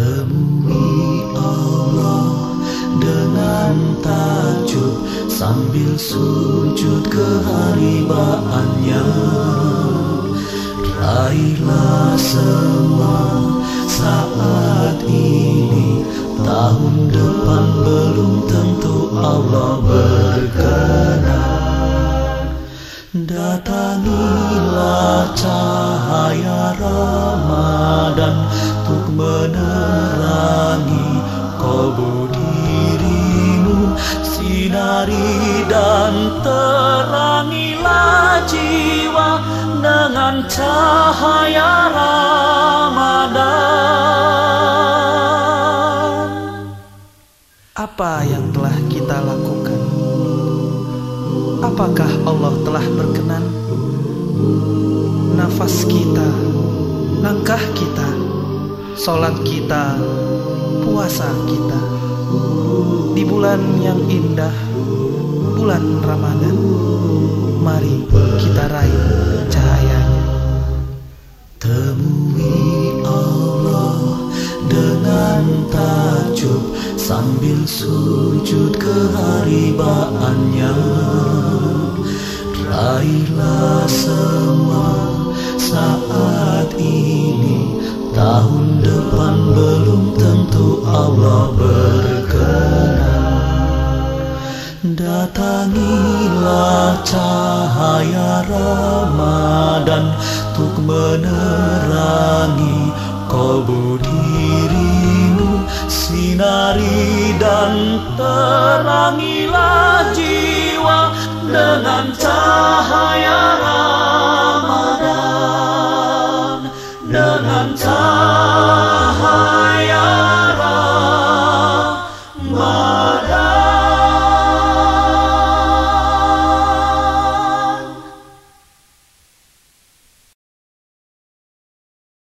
Temui Allah dengan takjub Sambil sujud keharibaannya Raihlah semua saat ini Tahun depan belum tentu Allah berkenan. Datangilah cahaya Ramadan Untuk menerangi kalbu dirimu Sinari dan terangilah jiwa Dengan cahaya Ramadan Apa yang telah kita lakukan? Apakah Allah telah berkenan? Nafas kita, langkah kita, sholat kita, puasa kita Di bulan yang indah, bulan Ramadan. Mari kita raih cahayanya. Temui Allah dengan takjub Sambil sujud keharibaannya. Raihlah semua saat ini. Tahun depan belum tentu Allah berkenan. Datangilah cahaya Ramadan Untuk menerangi kalbu dirimu. Sinari dan terangilah jiwa Dengan cahaya Ramadan Dengan cahaya